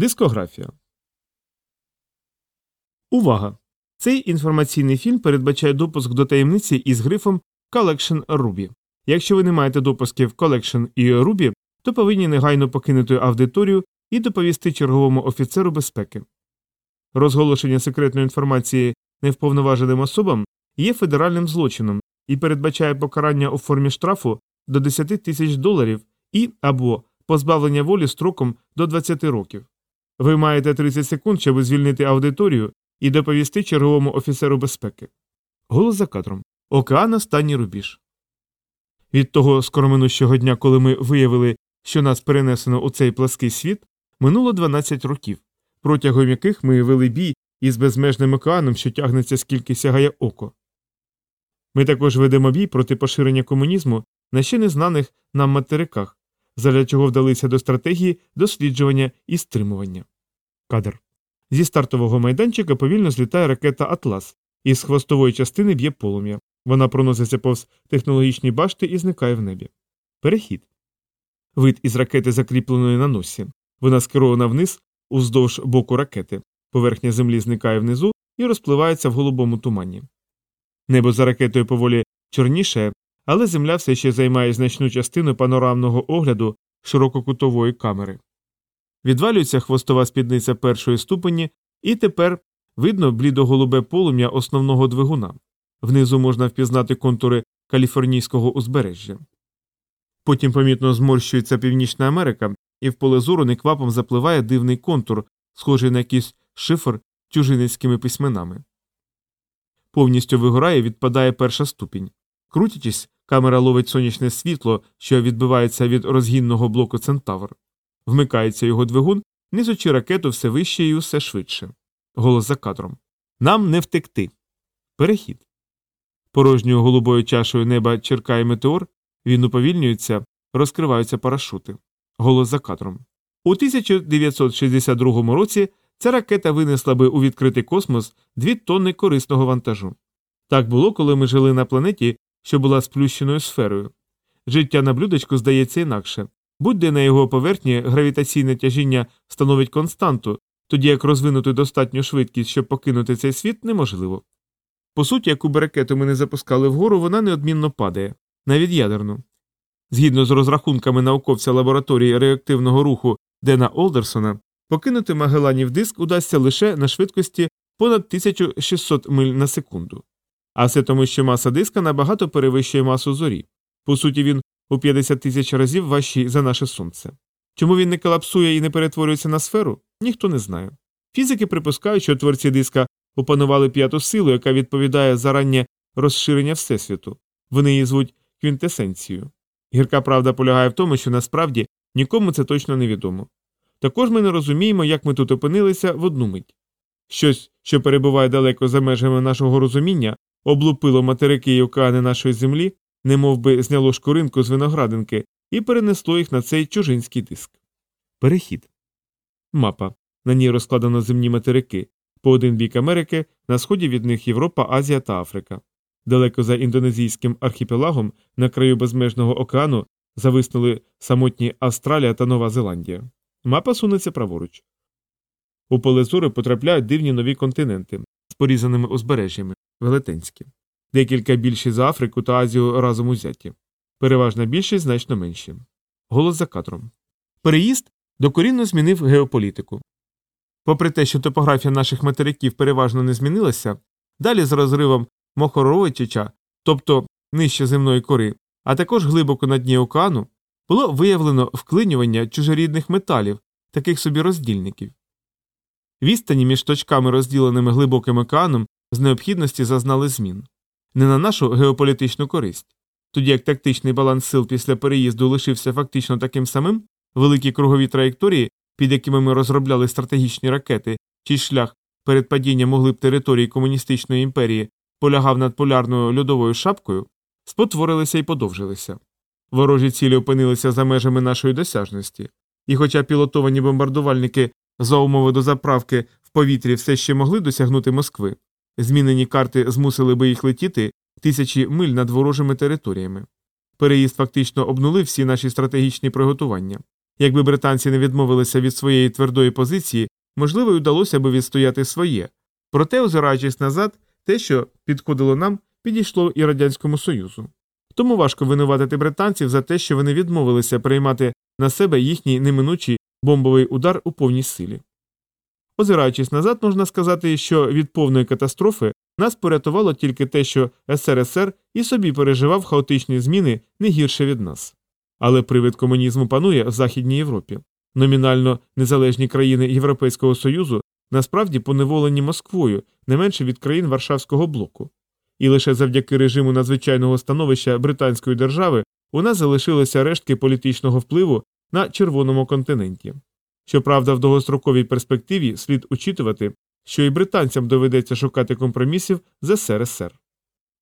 Дискографія. Увага! Цей інформаційний фільм передбачає допуск до таємниці із грифом Collection Ruby. Якщо ви не маєте допусків Collection і Ruby, то повинні негайно покинути аудиторію і доповісти черговому офіцеру безпеки. Розголошення секретної інформації невповноваженим особам є федеральним злочином і передбачає покарання у формі штрафу до 10 тисяч доларів і або позбавлення волі строком до 20 років. Ви маєте 30 секунд, щоб звільнити аудиторію і доповісти черговому офіцеру безпеки. Голос за кадром. Океан останній рубіж. Від того скороминущого дня, коли ми виявили, що нас перенесено у цей плаский світ, минуло 12 років, протягом яких ми вели бій із безмежним океаном, що тягнеться скільки сягає око. Ми також ведемо бій проти поширення комунізму на ще незнаних нам материках, задля чого вдалися до стратегії досліджування і стримування. Кадр. Зі стартового майданчика повільно злітає ракета Атлас, із хвостової частини б'є полум'я. Вона проноситься повз технологічні башти і зникає в небі. Перехід. Вид із ракети закріпленої на носі. Вона скерована вниз уздовж боку ракети. Поверхня землі зникає внизу і розпливається в голубому тумані. Небо за ракетою поволі чорніше, але земля все ще займає значну частину панорамного огляду ширококутової камери. Відвалюється хвостова спідниця першої ступені, і тепер видно блідо-голубе полум'я основного двигуна. Внизу можна впізнати контури каліфорнійського узбережжя. Потім помітно зморщується Північна Америка, і в поле зору неквапом запливає дивний контур, схожий на якийсь шифр тюжиницькими письменами. Повністю вигорає відпадає перша ступінь. Крутячись, камера ловить сонячне світло, що відбивається від розгінного блоку Центавр. Вмикається його двигун, несучи ракету все вище і усе швидше. Голос за кадром. Нам не втекти. Перехід. Порожньою голубою чашею неба черкає метеор, він уповільнюється, розкриваються парашути. Голос за кадром. У 1962 році ця ракета винесла би у відкритий космос дві тонни корисного вантажу. Так було, коли ми жили на планеті, що була сплющеною сферою. Життя на блюдечку здається інакше. Будь-де на його поверхні гравітаційне тяжіння становить константу, тоді як розвинути достатню швидкість, щоб покинути цей світ, неможливо. По суті, яку б ракету ми не запускали вгору, вона неодмінно падає, навіть ядерну. Згідно з розрахунками науковця лабораторії реактивного руху Дена Олдерсона, покинути Магеланів диск удасться лише на швидкості понад 1600 миль на секунду. А все тому, що маса диска набагато перевищує масу зорі. По суті, він у 50 тисяч разів важчий за наше сонце. Чому він не колапсує і не перетворюється на сферу, ніхто не знає. Фізики припускають, що творці диска опанували п'яту силу, яка відповідає за раннє розширення Всесвіту. Вони її звуть квінтесенцією. Гірка правда полягає в тому, що насправді нікому це точно не відомо. Також ми не розуміємо, як ми тут опинилися в одну мить. Щось, що перебуває далеко за межами нашого розуміння, облупило материки і океани нашої землі, немов би зняло шкуринку з виноградинки і перенесло їх на цей чужинський диск. Перехід. Мапа. На ній розкладено земні материки. По один бік Америки, на сході від них Європа, Азія та Африка. Далеко за індонезійським архіпелагом, на краю безмежного океану, зависнули самотні Австралія та Нова Зеландія. Мапа сунеться праворуч. У поле зору потрапляють дивні нові континенти порізаними узбережжями, велетенські, декілька більші за Африку та Азію разом узяті, переважна більшість значно менші. Голос за кадром. Переїзд докорінно змінив геополітику. Попри те, що топографія наших материків переважно не змінилася, далі з розривом Мохоровичича, тобто нижче земної кори, а також глибоко на дні океану, було виявлено вклинювання чужорідних металів, таких собі роздільників. Відстані між точками, розділеними глибоким океаном, з необхідності зазнали змін не на нашу геополітичну користь. Тоді як тактичний баланс сил після переїзду лишився фактично таким самим, великі кругові траєкторії, під якими ми розробляли стратегічні ракети, чий шлях перед падінням б території комуністичної імперії полягав над полярною льодовою шапкою, спотворилися і подовжилися. Ворожі цілі опинилися за межами нашої досяжності, і, хоча пілотовані бомбардувальники за умови до заправки в повітрі все ще могли досягнути Москви, змінені карти змусили би їх летіти тисячі миль над ворожими територіями. Переїзд фактично обнулив всі наші стратегічні приготування, Якби британці не відмовилися від своєї твердої позиції, можливо, й вдалося би відстояти своє. Проте, озираючись назад, те, що підходило нам, підійшло і Радянському Союзу. Тому важко винуватити британців за те, що вони відмовилися приймати на себе їхній неминучий бомбовий удар у повній силі. Озираючись назад, можна сказати, що від повної катастрофи нас порятувало тільки те, що СРСР і собі переживав хаотичні зміни не гірше від нас. Але привид комунізму панує в Західній Європі. Номінально незалежні країни Європейського Союзу насправді поневолені Москвою не менше від країн Варшавського блоку. І лише завдяки режиму надзвичайного становища Британської держави у нас залишилися рештки політичного впливу на червоному континенті. Щоправда, в довгостроковій перспективі слід учитувати, що і британцям доведеться шукати компромісів з СРСР.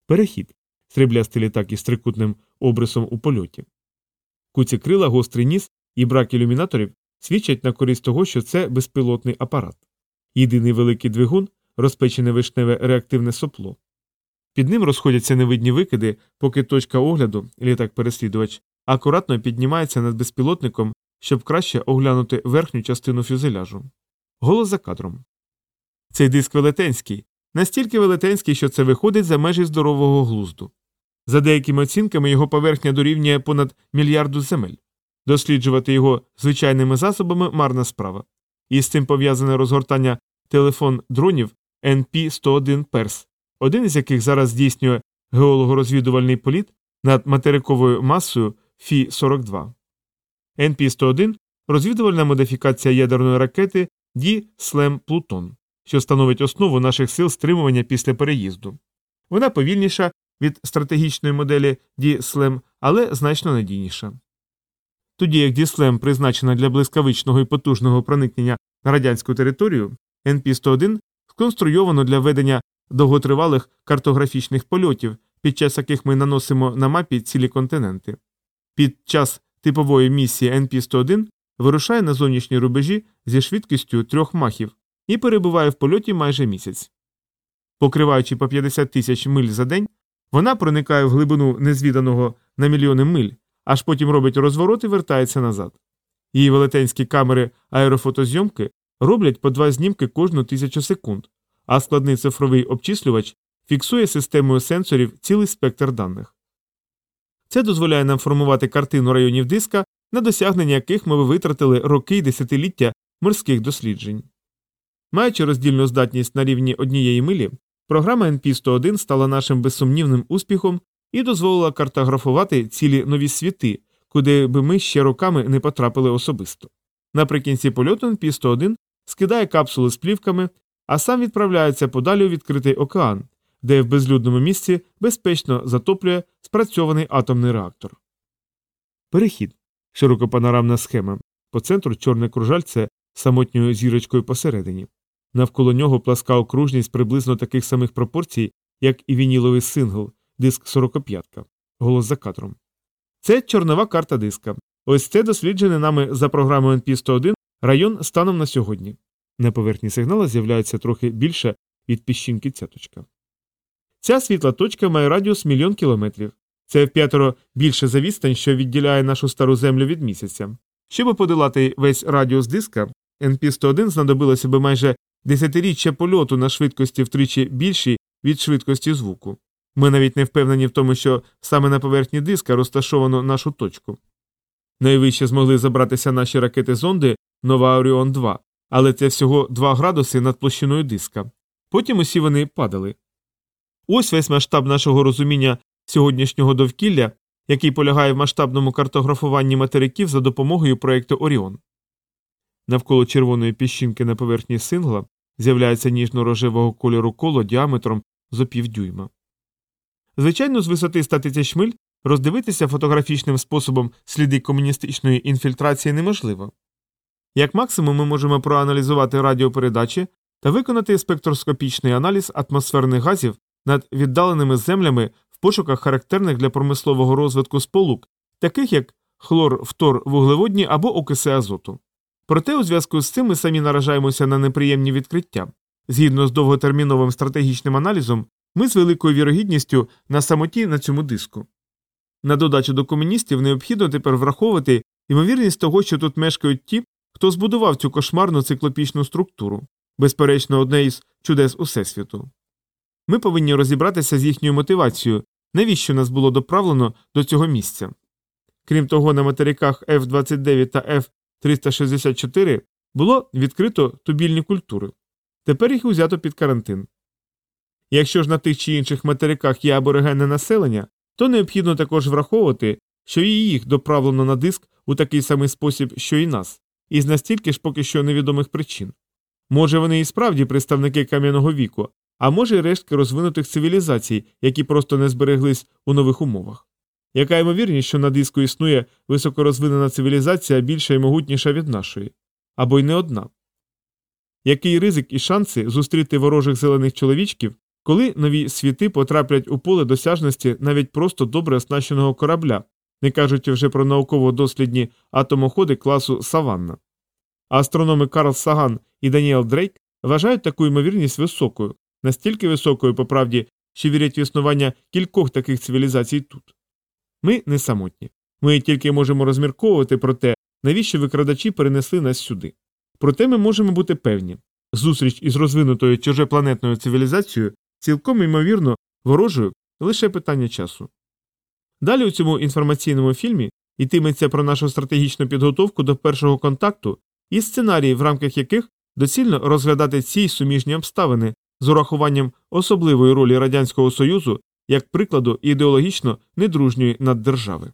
Перехід сріблястий літак із трикутним обрисом у польоті. Куці крила, гострий ніс і брак ілюмінаторів свідчать на користь того, що це безпілотний апарат. Єдиний великий двигун розпечене вишневе реактивне сопло. Під ним розходяться невидні викиди, поки точка огляду, літак переслідувач, акуратно піднімається над безпілотником, щоб краще оглянути верхню частину фюзеляжу. Голос за кадром. Цей диск велетенський, настільки велетенський, що це виходить за межі здорового глузду. За деякими оцінками його поверхня дорівнює понад мільярду земель. Досліджувати його звичайними засобами марна справа. І з цим пов'язане розгортання телефон дронів NP-101 Перс, один із яких зараз здійснює геологорозвідувальний політ над материковою масою Фі-42. NP-101 розвідувальна модифікація ядерної ракети Ді Слем Плутон, що становить основу наших сил стримування після переїзду. Вона повільніша від стратегічної моделі Ді Слем, але значно надійніша. Тоді як Діслем призначена для блискавичного і потужного проникнення на радянську територію, НП-101 сконструйовано для ведення довготривалих картографічних польотів, під час яких ми наносимо на мапі цілі континенти. Під час типової місії НП-101 вирушає на зовнішні рубежі зі швидкістю трьох махів і перебуває в польоті майже місяць. Покриваючи по 50 тисяч миль за день, вона проникає в глибину незвіданого на мільйони миль, аж потім робить розворот і вертається назад. Її велетенські камери аерофотозйомки роблять по два знімки кожну тисячу секунд, а складний цифровий обчислювач фіксує системою сенсорів цілий спектр даних. Це дозволяє нам формувати картину районів диска, на досягнення яких ми витратили роки й десятиліття морських досліджень. Маючи роздільну здатність на рівні однієї милі, програма NP101 стала нашим безсумнівним успіхом і дозволила картографувати цілі нові світи, куди би ми ще роками не потрапили особисто. Наприкінці польоту NP101 скидає капсули з плівками, а сам відправляється подалі у відкритий океан, де в безлюдному місці безпечно затоплює спрацьований атомний реактор. Перехід широкопанорамна схема. По центру чорне кружальце самотньою зірочкою посередині. Навколо нього пласка окружність приблизно таких самих пропорцій, як і вініловий сингл, диск 45-ка. голос за кадром. Це чорнова карта диска. Ось це досліджений нами за програмою NP101 район станом на сьогодні. На поверхні сигнала з'являється трохи більше від піщинки цяточка. Ця світла точка має радіус мільйон кілометрів. Це в п'ятеро більше за відстань, що відділяє нашу стару землю від місяця. Щоб подолати весь радіус диска, NP101 знадобилося би майже десятиріччя польоту на швидкості втричі більшій від швидкості звуку. Ми навіть не впевнені в тому, що саме на поверхні диска розташовано нашу точку. Найвище змогли забратися наші ракети зонди Нова Оріон 2, але це всього 2 градуси над площиною диска. Потім усі вони падали. Ось весь масштаб нашого розуміння сьогоднішнього довкілля, який полягає в масштабному картографуванні материків за допомогою проєкту Оріон. Навколо червоної піщинки на поверхні сингла з'являється ніжно-рожевого кольору коло діаметром зо півдюйма. Звичайно, з висоти 100 тисяч миль роздивитися фотографічним способом сліди комуністичної інфільтрації неможливо. Як максимум, ми можемо проаналізувати радіопередачі та виконати спектроскопічний аналіз атмосферних газів над віддаленими землями в пошуках характерних для промислового розвитку сполук, таких як хлор, фтор, вуглеводні або окиси азоту. Проте у зв'язку з цим ми самі наражаємося на неприємні відкриття. Згідно з довготерміновим стратегічним аналізом, ми з великою вірогідністю на самоті на цьому диску. На додачу до комуністів необхідно тепер враховувати Ймовірність того, що тут мешкають ті, хто збудував цю кошмарну циклопічну структуру, безперечно, одне із чудес Усесвіту. Ми повинні розібратися з їхньою мотивацією, навіщо нас було доправлено до цього місця. Крім того, на материках F-29 та F-364 було відкрито тубільні культури. Тепер їх узято під карантин. Якщо ж на тих чи інших материках є аборигенне населення, то необхідно також враховувати, що і їх доправлено на диск у такий самий спосіб, що і нас, із настільки ж поки що невідомих причин. Може, вони і справді представники кам'яного віку, а може й рештки розвинутих цивілізацій, які просто не збереглись у нових умовах. Яка ймовірність, що на диску існує високорозвинена цивілізація більша і могутніша від нашої, або й не одна? Який ризик і шанси зустріти ворожих зелених чоловічків, коли нові світи потраплять у поле досяжності навіть просто добре оснащеного корабля, не кажучи вже про науково-дослідні атомоходи класу Саванна? Астрономи Карл Саган і Даніел Дрейк вважають таку ймовірність високою, настільки високою, по правді, що вірять в існування кількох таких цивілізацій тут. Ми не самотні. Ми тільки можемо розмірковувати про те, навіщо викрадачі перенесли нас сюди. Проте ми можемо бути певні зустріч із розвинутою чужепланетною цивілізацією цілком ймовірно ворожою лише питання часу. Далі у цьому інформаційному фільмі йтиметься про нашу стратегічну підготовку до першого контакту і сценарії, в рамках яких доцільно розглядати ці суміжні обставини з урахуванням особливої ролі Радянського Союзу як прикладу ідеологічно недружньої наддержави.